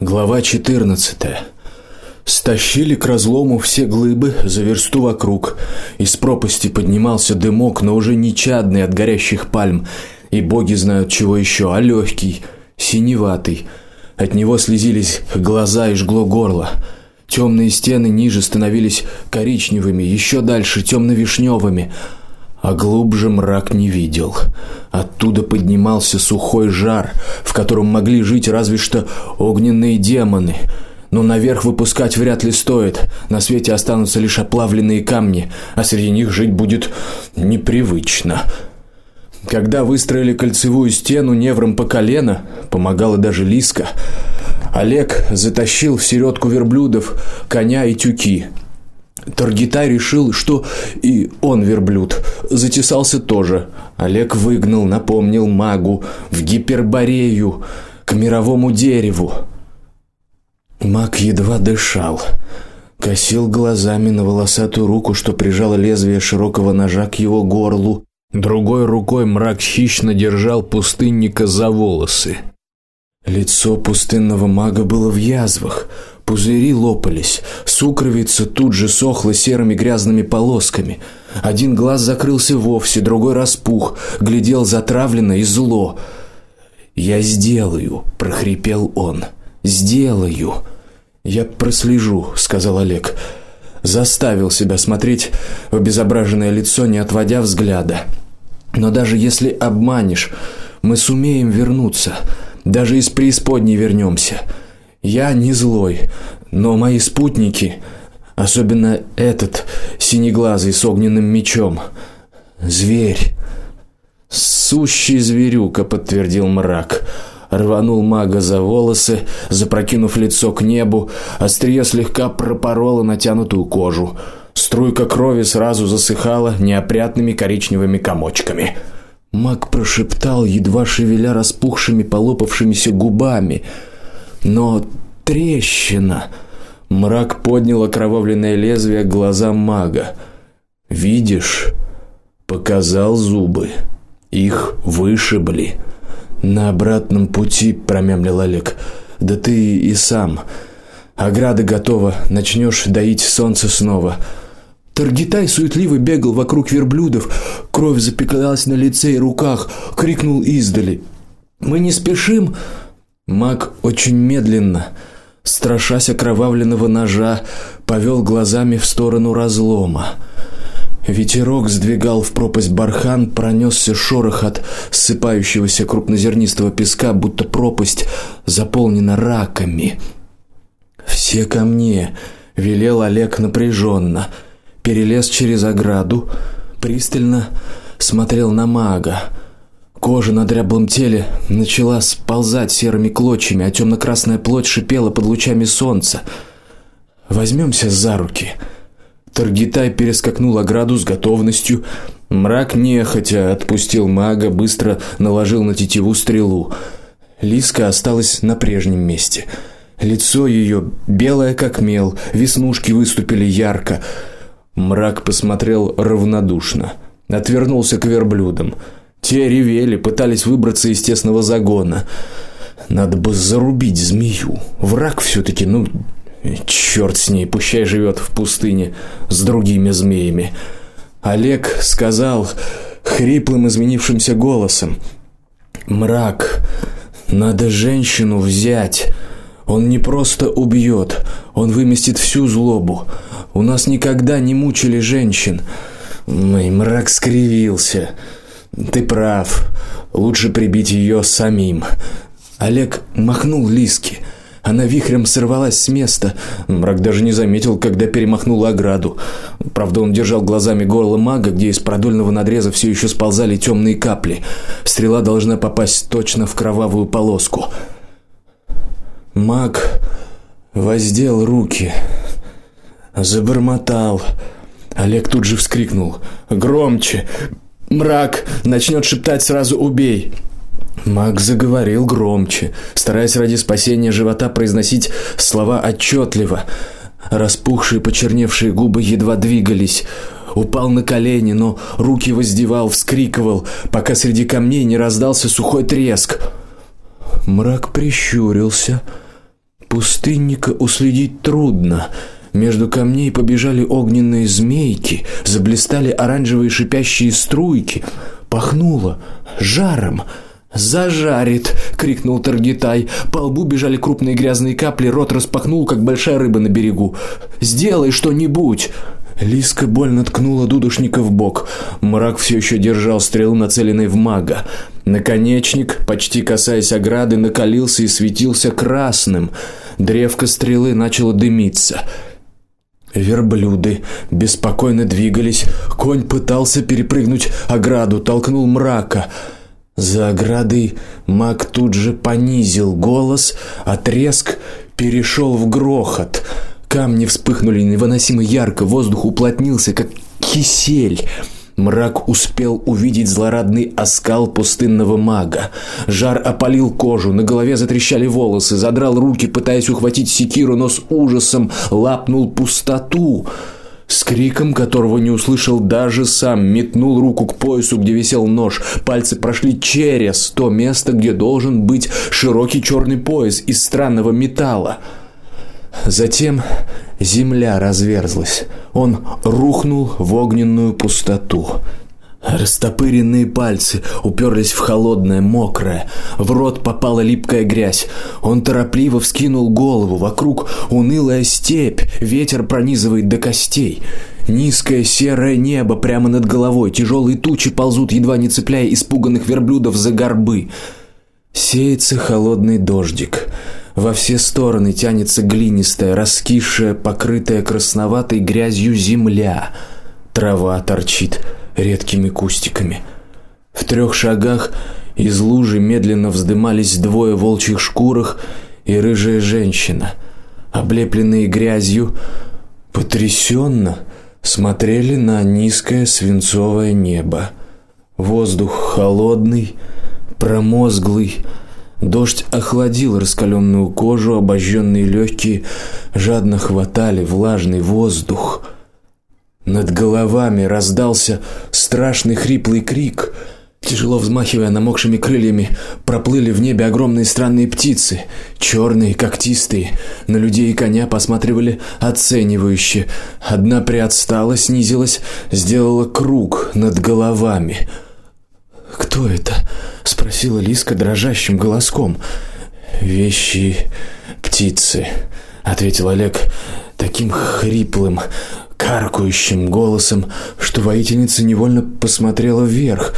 Глава 14. Стащили к разлому все глыбы за версту вокруг. Из пропасти поднимался дымок, но уже не чадный от горящих пальм, и боги знают чего еще, а легкий, синеватый. От него слезились глаза и жгло горло. Темные стены ниже становились коричневыми, еще дальше темно вишневыми а глубже мрак не видел. Оттуда поднимался сухой жар, в котором могли жить разве что огненные демоны. Но наверх выпускать вряд ли стоит. На свете останутся лишь оплавленные камни, а среди них жить будет непривычно. Когда выстроили кольцевую стену невром по колено, помогала даже Лиска. Олег затащил в середку верблюдов коня и тюки. Таргитай решил, что и он верблюд. Затесался тоже. Олег выгнал, напомнил магу в гиперборею к мировому дереву. Маг едва дышал, косил глазами на волосатую руку, что прижало лезвие широкого ножа к его горлу. Другой рукой мрак хищно держал пустынника за волосы. Лицо пустынного мага было в язвах, Пузыри лопались, сукровица тут же сохла серыми грязными полосками. Один глаз закрылся вовсе, другой распух, глядел затравленно и зло. "Я сделаю", прохрипел он. "Сделаю. Я прослежу", сказал Олег. Заставил себя смотреть в обезображенное лицо, не отводя взгляда. Но даже если обманешь, мы сумеем вернуться. Даже из преисподней вернемся. Я не злой, но мои спутники, особенно этот синеглазый с огненным мечом, зверь. Сущий зверюка, подтвердил мрак. Рванул мага за волосы, запрокинув лицо к небу, острие слегка пропороло натянутую кожу. Струйка крови сразу засыхала неопрятными коричневыми комочками. Маг прошептал, едва шевеля распухшими полопавшимися губами: но трещина. Мрак поднял окровавленное лезвие к глазам мага. Видишь? Показал зубы. Их вышибли. На обратном пути промямлил Олег. Да ты и сам. Ограда готова, начнешь доить солнце снова. Таргитай суетливо бегал вокруг верблюдов, кровь запеклась на лице и руках, крикнул издали: "Мы не спешим!" Маг очень медленно, страшась окровавленного ножа, повел глазами в сторону разлома. Ветерок сдвигал в пропасть бархан, пронесся шорох от ссыпающегося крупнозернистого песка, будто пропасть заполнена раками. Все ко мне, велел Олег напряженно, перелез через ограду, пристально смотрел на мага. Кожа на дряблом теле начала сползать серыми клочьями, а темно красная плоть шипела под лучами солнца. Возьмемся за руки. Таргитай перескакнул ограду с готовностью. Мрак нехотя отпустил мага, быстро наложил на тетиву стрелу. Лиска осталась на прежнем месте. Лицо ее белое как мел, веснушки выступили ярко. Мрак посмотрел равнодушно, отвернулся к верблюдам. Те ревели, пытались выбраться из тесного загона. Надо бы зарубить змею. Враг все таки ну черт с ней, пущай живет в пустыне с другими змеями. Олег сказал хриплым изменившимся голосом: "Мрак, надо женщину взять. Он не просто убьет, он выместит всю злобу. У нас никогда не мучили женщин". Мой мрак скривился. Ты прав. Лучше прибить ее самим. Олег махнул Лиске. Она вихрем сорвалась с места. Мрак даже не заметил, когда перемахнула ограду. Правда, он держал глазами горло мага, где из продольного надреза все еще сползали темные капли. Стрела должна попасть точно в кровавую полоску. Маг воздел руки, забормотал. Олег тут же вскрикнул: "Громче! Мрак начнет шептать сразу убей. Маг заговорил громче, стараясь ради спасения живота произносить слова отчетливо. Распухшие, почерневшие губы едва двигались. Упал на колени, но руки воздевал, вскрикивал, пока среди камней не раздался сухой треск. Мрак прищурился, Пустынника уследить трудно. Между камней побежали огненные змейки, заблестели оранжевые шипящие струйки, пахнуло жаром. Зажарит, крикнул Таргитай. По лбу бежали крупные грязные капли, рот распахнул, как большая рыба на берегу. Сделай что-нибудь. Лиска больно ткнула дудушника в бок. Мрак все еще держал стрелу, нацеленной в мага. Наконечник, почти касаясь ограды, накалился и светился красным. Древко стрелы начало дымиться. Верблюды беспокойно двигались. Конь пытался перепрыгнуть ограду, толкнул мрака. За оградой маг тут же понизил голос, треск перешел в грохот. Камни вспыхнули невыносимо ярко, воздух уплотнился, как кисель. Мрак успел увидеть злорадный оскал пустынного мага. Жар опалил кожу, на голове затрещали волосы, задрал руки, пытаясь ухватить секиру, но с ужасом лапнул пустоту. С криком, которого не услышал даже сам, метнул руку к поясу, где висел нож. Пальцы прошли через то место, где должен быть широкий черный пояс из странного металла. Затем земля разверзлась. Он рухнул в огненную пустоту. Растопыренные пальцы уперлись в холодное, мокрое, в рот попала липкая грязь. Он торопливо вскинул голову, вокруг унылая степь, ветер пронизывает до костей. Низкое серое небо прямо над головой, тяжелые тучи ползут, едва не цепляя испуганных верблюдов за горбы. Сеется холодный дождик. Во все стороны тянется глинистая, раскисшая, покрытая красноватой грязью земля. Трава торчит редкими кустиками. В трех шагах из лужи медленно вздымались двое волчьих шкурах и рыжая женщина, облепленные грязью, потрясенно смотрели на низкое свинцовое небо. Воздух холодный, промозглый, Дождь охладил раскаленную кожу, обожженные легкие жадно хватали влажный воздух. Над головами раздался страшный хриплый крик. Тяжело взмахивая намокшими крыльями, проплыли в небе огромные странные птицы, черные, когтистые. На людей и коня посматривали оценивающе. Одна приотстала, снизилась, сделала круг над головами. Кто это? спросила Лиска дрожащим голоском. Вещи птицы, ответил Олег таким хриплым, каркающим голосом, что воительница невольно посмотрела вверх.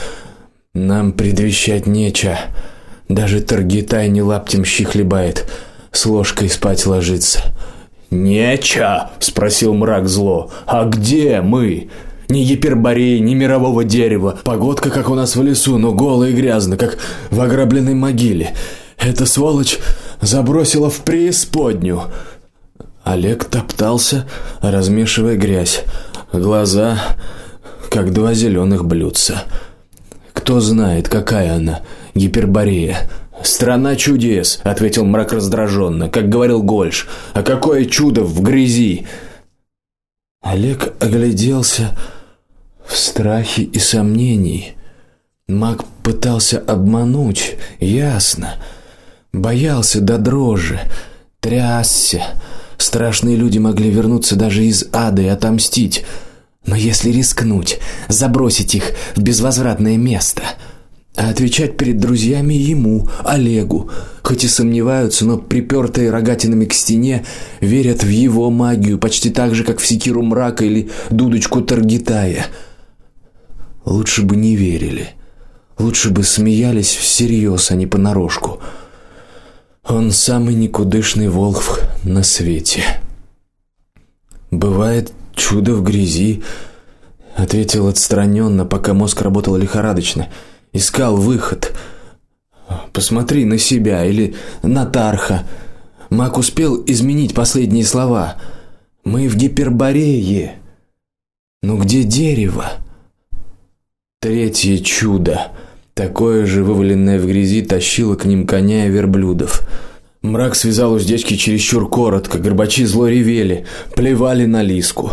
Нам предвещать нечего. Даже Таргитай не лаптем щи хлебает, с ложкой спать ложится. Неча, спросил мрак зло. А где мы? Ни гипербореи, ни мирового дерева. Погодка, как у нас в лесу, но голая и грязно, как в ограбленной могиле. Эта сволочь забросила в преисподнюю. Олег топтался, размешивая грязь. Глаза как два зеленых блюдца. Кто знает, какая она, гиперборея. Страна чудес, ответил мрак раздраженно, как говорил Гольш. А какое чудо в грязи. Олег огляделся в страхе и сомнении. Маг пытался обмануть, ясно. Боялся до дрожи, трясся. Страшные люди могли вернуться даже из ада и отомстить. Но если рискнуть, забросить их в безвозвратное место, а отвечать перед друзьями ему, Олегу, хоть и сомневаются, но припертые рогатинами к стене, верят в его магию почти так же, как в секиру мрака или дудочку Таргитая. Лучше бы не верили. Лучше бы смеялись всерьез, а не понарошку. Он самый никудышный волк на свете. Бывает чудо в грязи, ответил отстраненно, пока мозг работал лихорадочно, искал выход. Посмотри на себя или на Тарха. Мак успел изменить последние слова. Мы в Гиперборее. Но где дерево? Третье чудо. Такое же вываленное в грязи тащило к ним коня и верблюдов. Мрак связал уздечки чересчур коротко, горбачи зло ревели, плевали на лиску.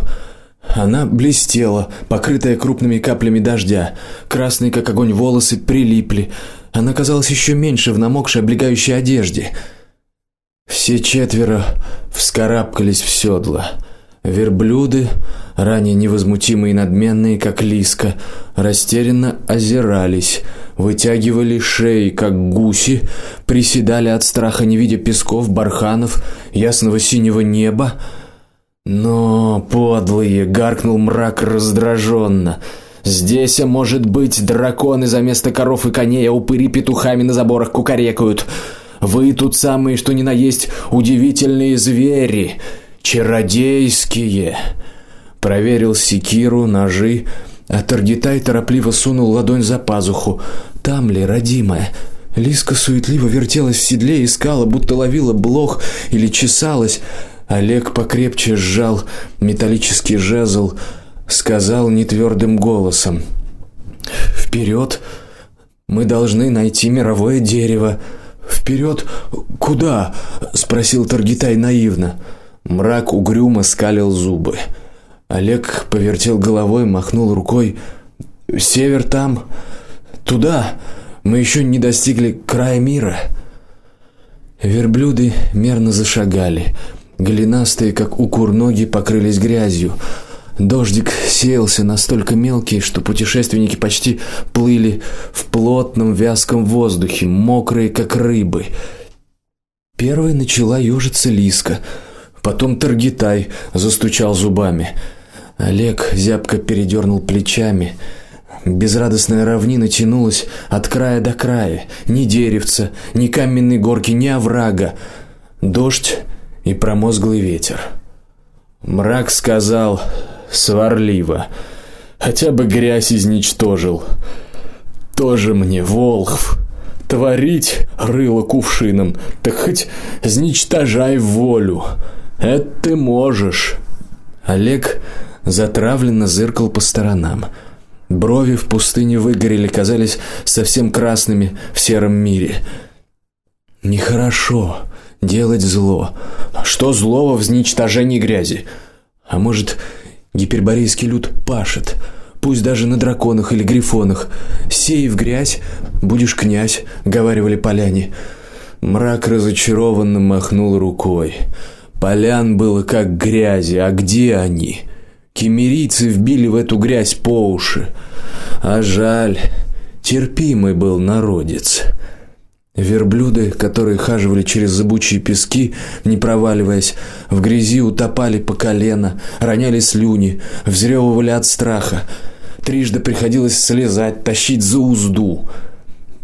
Она блестела, покрытая крупными каплями дождя. Красные как огонь волосы прилипли. Она казалась еще меньше в намокшей облегающей одежде. Все четверо вскарабкались в седла. Верблюды, ранее невозмутимые и надменные, как лиска, растерянно озирались, вытягивали шеи, как гуси, приседали от страха, не видя песков, барханов, ясного синего неба. Но подлые, гаркнул мрак раздраженно. Здесь, а может быть, драконы за место коров и коней, а упыри петухами на заборах кукарекают. Вы тут самые, что ни на есть, удивительные звери, чародейские. Проверил секиру, ножи, а Таргитай торопливо сунул ладонь за пазуху. Там ли, родимая? Лиска суетливо вертелась в седле, искала, будто ловила блох или чесалась. Олег покрепче сжал металлический жезл, сказал нетвёрдым голосом: "Вперед! Мы должны найти мировое дерево. Вперед куда?" спросил Таргитай наивно. Мрак угрюмо скалил зубы. Олег повертел головой, махнул рукой. Север там, туда. Мы еще не достигли края мира. Верблюды мерно зашагали. Голенастые, как укур ноги, покрылись грязью. Дождик сеялся настолько мелкий, что путешественники почти плыли в плотном вязком воздухе, мокрые как рыбы. Первой начала ёжиться Лиска, потом Таргитай застучал зубами. Олег зябко передернул плечами. Безрадостная равнина тянулась от края до края, ни деревца, ни каменной горки, ни оврага. Дождь и промозглый ветер. Мрак сказал сварливо: "Хотя бы грязь изничтожил. Тоже мне волхв творить рыло кувшином, так хоть изничтожай волю. Это ты можешь". Олег затравленно зыркал по сторонам. Брови в пустыне выгорели, казались совсем красными в сером мире. Нехорошо делать зло. Что злого в изничтожении грязи? А может, гиперборейский люд пашет, пусть даже на драконах или грифонах. Сей в грязь, будешь князь, говаривали поляне. Мрак разочарованно махнул рукой. Полян было как грязи, а где они? Кемерийцы вбили в эту грязь по уши. А жаль, терпимый был народец. Верблюды, которые хаживали через зыбучие пески, не проваливаясь, в грязи утопали по колено, роняли слюни, взрёвывали от страха. Трижды приходилось слезать, тащить за узду.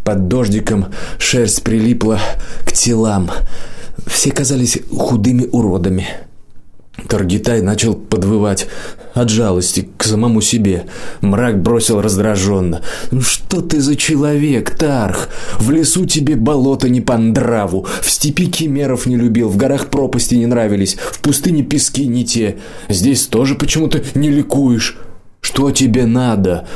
Под дождиком шерсть прилипла к телам. Все казались худыми уродами. Таргитай начал подвывать от жалости к самому себе. Мрак бросил раздраженно: "Ну что ты за человек, Тарх? В лесу тебе болото не по нраву, в степи кемеров не любил, в горах пропасти не нравились, в пустыне пески не те. Здесь тоже почему-то не ликуешь. Что тебе надо?"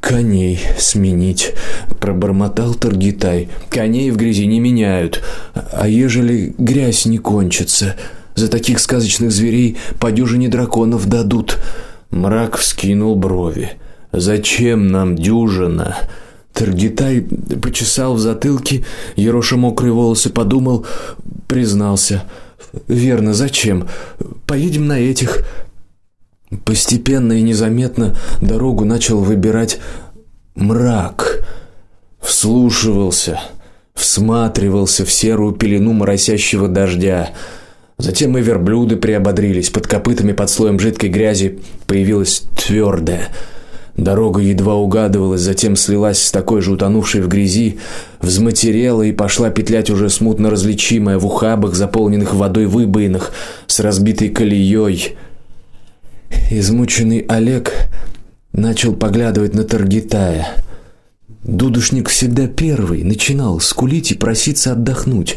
Коней сменить, пробормотал Таргитай. Коней в грязи не меняют, а ежели грязь не кончится, за таких сказочных зверей по дюжине драконов дадут. Мрак вскинул брови. Зачем нам дюжина? Таргитай почесал в затылке, ероша мокрые волосы, подумал, признался: "Верно, зачем? Поедем на этих". Постепенно и незаметно дорогу начал выбирать мрак. Вслушивался, всматривался в серую пелену моросящего дождя. Затем и верблюды приободрились, под копытами под слоем жидкой грязи появилась твердая. Дорога едва угадывалась, затем слилась с такой же утонувшей в грязи, взматерела и пошла петлять уже смутно различимая в ухабах, заполненных водой выбоинах, с разбитой колеей. Измученный Олег начал поглядывать на Таргитая. Дудушник всегда первый начинал скулить и проситься отдохнуть.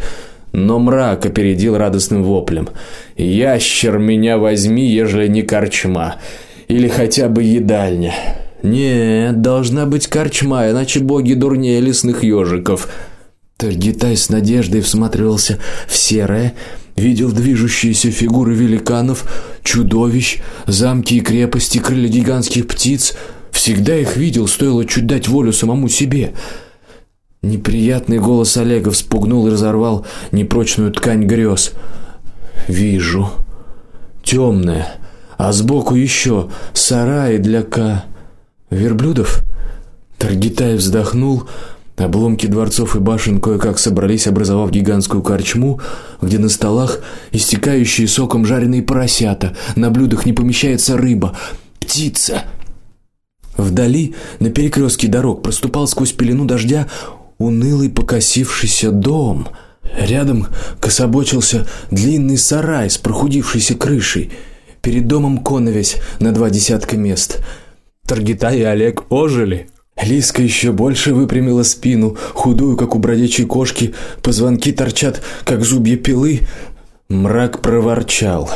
Но мрак опередил радостным воплем: "Ящер меня возьми, ежели не корчма или хотя бы едальня". Нет, должна быть корчма, иначе боги дурнее лесных ежиков. Таргитай с надеждой всматривался в серое, видел движущиеся фигуры великанов, чудовищ, замки и крепости, крылья гигантских птиц. Всегда их видел, стоило чуть дать волю самому себе. Неприятный голос Олега вспугнул и разорвал непрочную ткань грез. Вижу. темное, а сбоку еще сараи для ка верблюдов. Таргитай вздохнул. Обломки дворцов и башен кое-как собрались, образовав гигантскую корчму, где на столах истекающие соком жареные поросята, на блюдах не помещается рыба, птица. Вдали, на перекрестке дорог, проступал сквозь пелену дождя унылый покосившийся дом. Рядом кособочился длинный сарай с прохудившейся крышей. Перед домом коновесь на два десятка мест. Таргита и Олег ожили. Лиска еще больше выпрямила спину, худую, как у бродячей кошки, позвонки торчат, как зубья пилы. Мрак проворчал: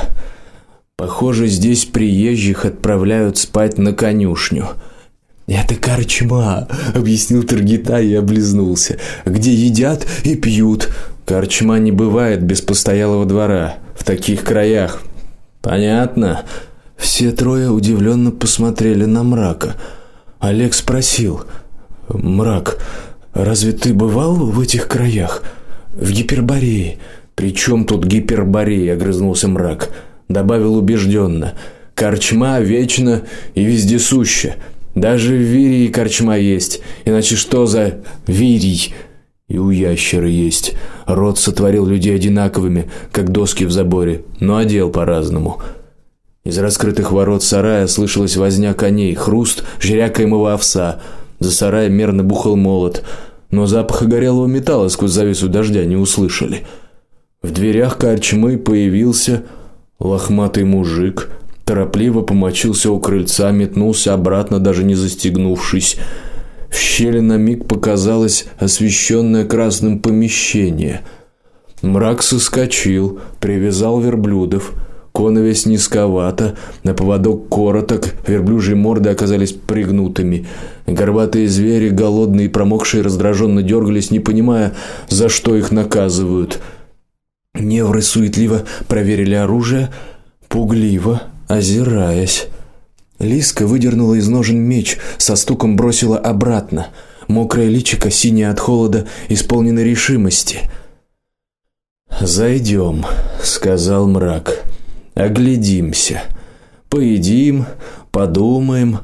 "Похоже, здесь приезжих отправляют спать на конюшню". Это корчма, объяснил Таргита и облизнулся. Где едят и пьют. Корчма не бывает без постоялого двора в таких краях. Понятно. Все трое удивленно посмотрели на Мрака. Олег спросил: "Мрак, разве ты бывал в этих краях? В Гиперборее?" "Причем тут Гиперборея?" огрызнулся Мрак. Добавил убежденно: "Корчма вечно и вездесуща. Даже в Вирии корчма есть. Иначе что за Вирий? И у ящера есть. Род сотворил людей одинаковыми, как доски в заборе, но одел по-разному. Из раскрытых ворот сарая слышалась возня коней, хруст жрякаемого овса. За сараем мерно бухал молот, но запаха горелого металла сквозь завесу дождя не услышали. В дверях корчмы появился лохматый мужик торопливо помочился у крыльца, метнулся обратно, даже не застегнувшись. В щели на миг показалось освещенное красным помещение. Мрак соскочил, привязал верблюдов. Коновесь низковато, на поводок короток, верблюжьи морды оказались пригнутыми. Горбатые звери, голодные и промокшие, раздраженно дергались, не понимая, за что их наказывают. Невры суетливо проверили оружие, пугливо озираясь. Лиска выдернула из ножен меч, со стуком бросила обратно. Мокрое личико, синее от холода, исполнено решимости. Зайдем, сказал мрак. Оглядимся. Поедим, подумаем,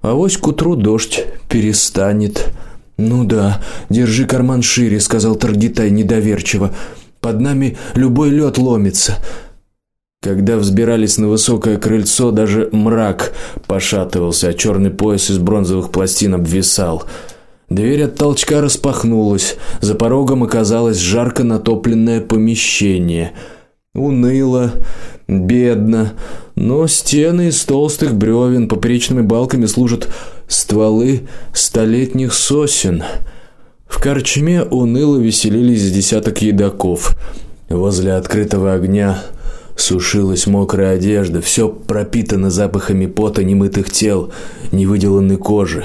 а вось к утру дождь перестанет. Ну да, держи карман шире, сказал Таргитай недоверчиво. Под нами любой лед ломится. Когда взбирались на высокое крыльцо, даже мрак пошатывался, а черный пояс из бронзовых пластин обвисал. Дверь от толчка распахнулась. За порогом оказалось жарко натопленное помещение. Уныло, бедно, но стены из толстых бревен поперечными балками служат стволы столетних сосен. В корчме уныло веселились десяток едоков. Возле открытого огня Сушилась мокрая одежда, все пропитано запахами пота немытых тел, невыделанной кожи.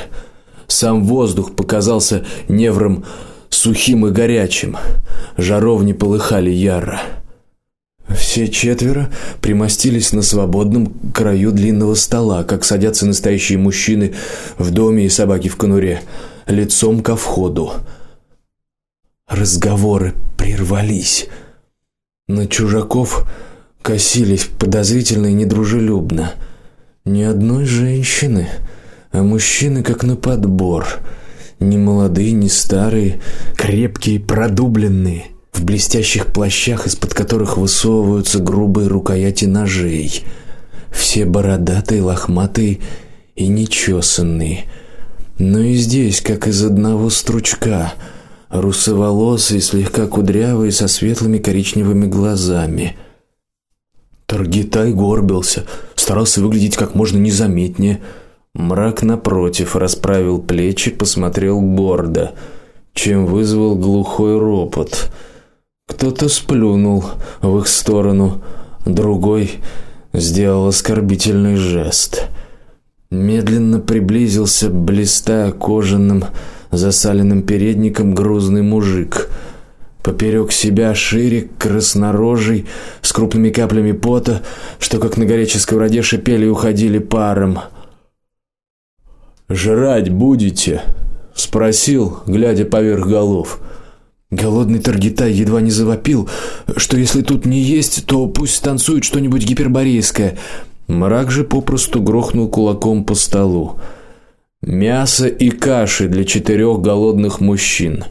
Сам воздух показался невром сухим и горячим. Жаровни полыхали яро. Все четверо примостились на свободном краю длинного стола, как садятся настоящие мужчины в доме и собаки в конуре, лицом ко входу. Разговоры прервались. На чужаков косились подозрительно и недружелюбно. Ни одной женщины, а мужчины как на подбор. Ни молодые, ни старые, крепкие, продубленные, в блестящих плащах, из-под которых высовываются грубые рукояти ножей. Все бородатые, лохматые и нечесанные. Но и здесь, как из одного стручка, русоволосые, слегка кудрявые, со светлыми коричневыми глазами. Таргитай горбился, старался выглядеть как можно незаметнее. Мрак напротив расправил плечи, посмотрел гордо, чем вызвал глухой ропот. Кто-то сплюнул в их сторону, другой сделал оскорбительный жест. Медленно приблизился, блистая кожаным засаленным передником грузный мужик. Поперек себя шире, краснорожий, с крупными каплями пота, что как на горячей сковороде шипели и уходили паром. Жрать будете? спросил, глядя поверх голов. Голодный Таргитай едва не завопил, что если тут не есть, то пусть танцует что-нибудь гиперборейское. Мрак же попросту грохнул кулаком по столу. Мясо и каши для четырех голодных мужчин.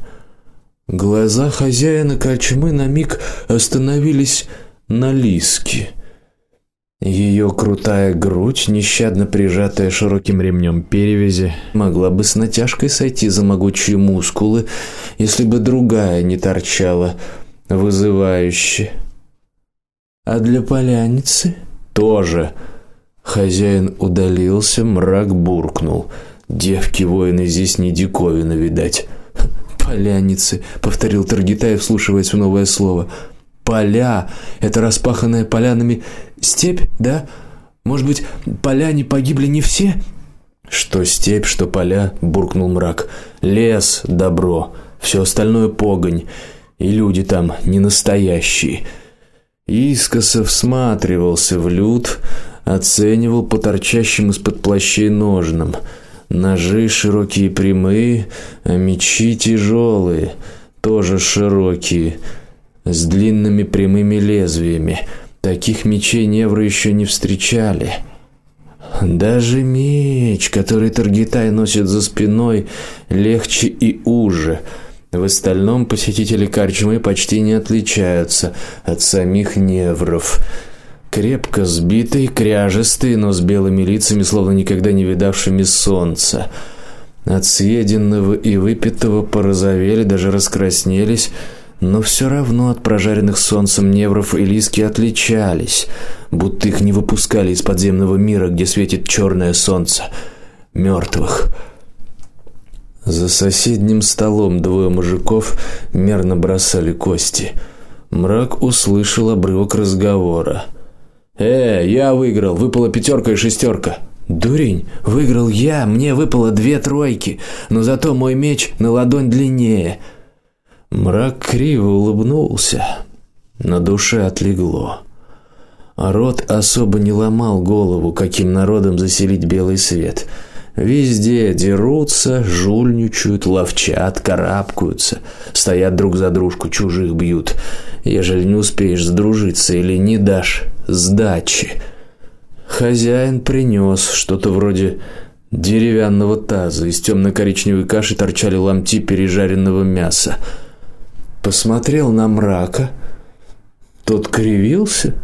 Глаза хозяина корчмы на миг остановились на Лиске. Ее крутая грудь, нещадно прижатая широким ремнем перевязи, могла бы с натяжкой сойти за могучие мускулы, если бы другая не торчала вызывающе. А для поляницы тоже. Хозяин удалился, мрак буркнул: "Девки-воины здесь не диковина, видать". Поляницы, повторил Таргитай, вслушиваясь в новое слово поля. Это распаханная полянами степь, да? Может быть, поляне погибли не все? Что степь, что поля, буркнул мрак. Лес добро, все остальное погонь, и люди там не настоящие. Искоса всматривался в люд, оценивал по торчащим из-под плащей ножнам. Ножи широкие прямые, а мечи тяжелые, тоже широкие с длинными прямыми лезвиями. Таких мечей невры еще не встречали. Даже меч, который Таргитай носит за спиной, легче и уже. В остальном посетители карчмы почти не отличаются от самих невров. Крепко сбитые, кряжестые, но с белыми лицами, словно никогда не видавшими солнца. От съеденного и выпитого порозовели, даже раскраснелись но все равно от прожаренных солнцем невров и лиски отличались, будто их не выпускали из подземного мира, где светит черное солнце мертвых. За соседним столом двое мужиков мерно бросали кости. Мрак услышал обрывок разговора. Э, я выиграл, выпала пятерка и шестерка. Дурень, выиграл я, мне выпало две тройки, но зато мой меч на ладонь длиннее. Мрак криво улыбнулся. На душе отлегло. А род особо не ломал голову, каким народом заселить белый свет. Везде дерутся, жульничают, ловчат, карабкаются, стоят друг за дружку, чужих бьют. Ежели не успеешь сдружиться или не дашь сдачи. Хозяин принес что-то вроде деревянного таза, из темно коричневой каши торчали ломти пережаренного мяса посмотрел на мрака. Тот кривился,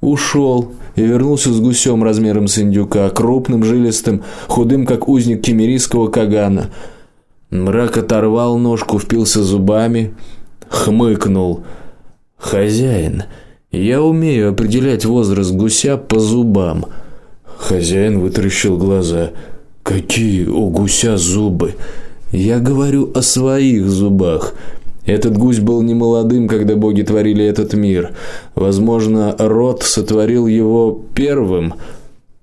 ушел и вернулся с гусем размером с индюка, крупным, жилистым, худым, как узник кемерийского кагана. Мрак оторвал ножку, впился зубами, хмыкнул. Хозяин, я умею определять возраст гуся по зубам. Хозяин вытаращил глаза. Какие у гуся зубы? Я говорю о своих зубах. Этот гусь был не молодым, когда боги творили этот мир. Возможно, Род сотворил его первым.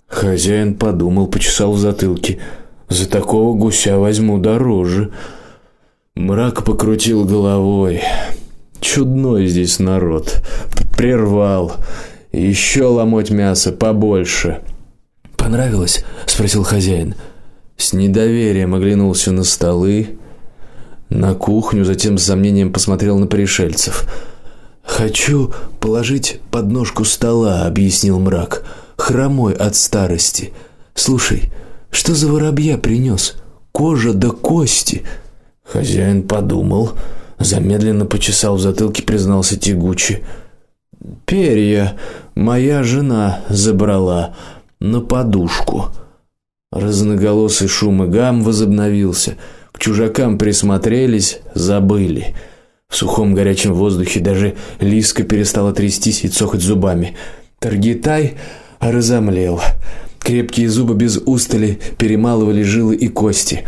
Хозяин подумал, почесал в затылке. За такого гуся возьму дороже. Мрак покрутил головой. Чудной здесь народ. Прервал. Еще ломоть мясо побольше. Понравилось? спросил хозяин. С недоверием оглянулся на столы, на кухню, затем с сомнением посмотрел на пришельцев. Хочу положить подножку стола, объяснил мрак, хромой от старости. Слушай, что за воробья принес? Кожа до да кости. Хозяин подумал, замедленно почесал в затылке, признался тягуче: "Перья моя жена забрала на подушку". Разноголосый шум и гам возобновился чужакам присмотрелись, забыли. В сухом горячем воздухе даже Лиска перестала трястись и цокать зубами. Таргитай разомлел. Крепкие зубы без устали перемалывали жилы и кости.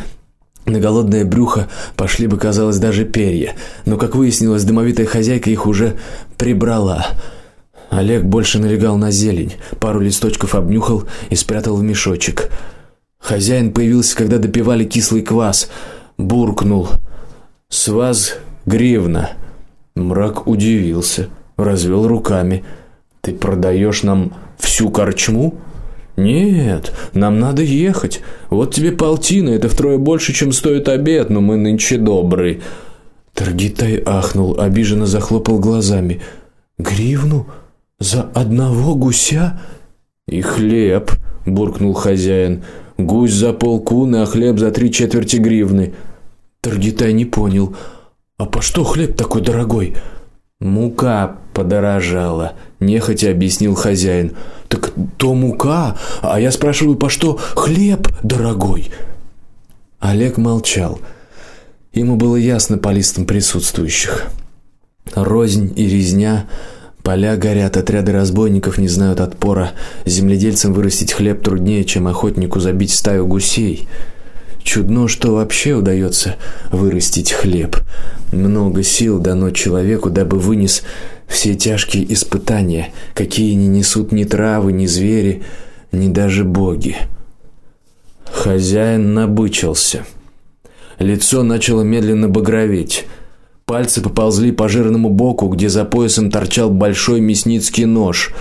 На голодное брюхо пошли бы, казалось, даже перья, но, как выяснилось, домовитая хозяйка их уже прибрала. Олег больше налегал на зелень, пару листочков обнюхал и спрятал в мешочек. Хозяин появился, когда допивали кислый квас буркнул: "С вас гривна". Мрак удивился, развел руками. "Ты продаешь нам всю корчму?" Нет, нам надо ехать. Вот тебе полтина, это втрое больше, чем стоит обед, но мы нынче добрые. Таргитай ахнул, обиженно захлопал глазами. Гривну за одного гуся и хлеб, буркнул хозяин. Гусь за полкуны, а хлеб за три четверти гривны. Таргитай не понял. А по что хлеб такой дорогой? Мука подорожала, нехотя объяснил хозяин. Так то мука, а я спрашиваю, по что хлеб дорогой? Олег молчал. Ему было ясно по листам присутствующих. Рознь и резня, поля горят, отряды разбойников не знают отпора. Земледельцам вырастить хлеб труднее, чем охотнику забить стаю гусей. Чудно, что вообще удается вырастить хлеб. Много сил дано человеку, дабы вынес все тяжкие испытания, какие не несут ни травы, ни звери, ни даже боги. Хозяин набычился. Лицо начало медленно багроветь. Пальцы поползли по жирному боку, где за поясом торчал большой мясницкий нож.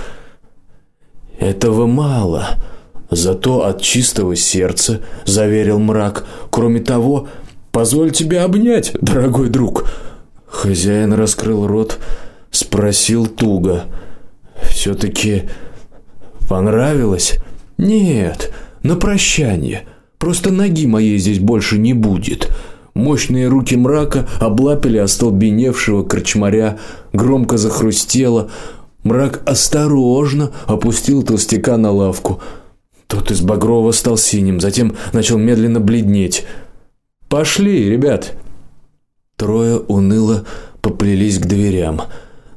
Этого мало. Зато от чистого сердца, заверил мрак. Кроме того, позволь тебя обнять, дорогой друг. Хозяин раскрыл рот, спросил туго: все таки понравилось? Нет, на прощание. Просто ноги моей здесь больше не будет. Мощные руки мрака облапили остолбеневшего корчмаря, громко захрустело. Мрак осторожно опустил толстяка на лавку. Тот из багрового стал синим, затем начал медленно бледнеть. Пошли, ребят. Трое уныло поплелись к дверям.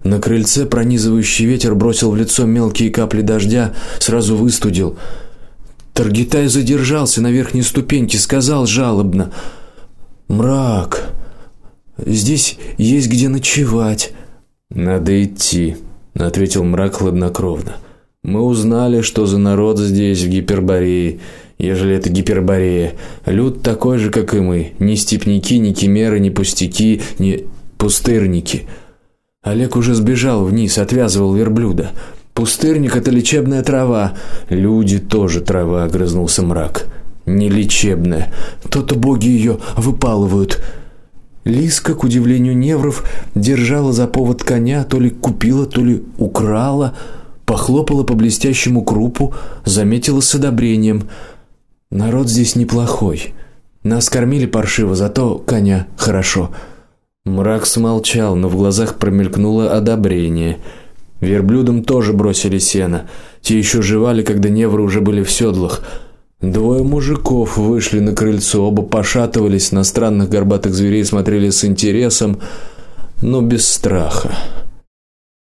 На крыльце пронизывающий ветер бросил в лицо мелкие капли дождя, сразу выстудил. Таргитай задержался на верхней ступеньке, сказал жалобно: "Мрак. Здесь есть где ночевать". "Надо идти", ответил мрак хладнокровно. Мы узнали, что за народ здесь в Гиперборее, ежели это Гиперборея. Люд такой же, как и мы, ни степняки, ни кимеры, ни пустяки, ни пустырники. Олег уже сбежал вниз, отвязывал верблюда. Пустырник это лечебная трава. Люди тоже трава, огрызнулся мрак. Не лечебная. То-то боги ее выпалывают. Лиска, к удивлению невров, держала за повод коня, то ли купила, то ли украла похлопала по блестящему крупу, заметила с одобрением: "Народ здесь неплохой. Нас кормили паршиво, зато коня хорошо". Мрак смолчал, но в глазах промелькнуло одобрение. Верблюдам тоже бросили сено. Те еще жевали, когда невры уже были в седлах. Двое мужиков вышли на крыльцо, оба пошатывались, на странных горбатых зверей смотрели с интересом, но без страха.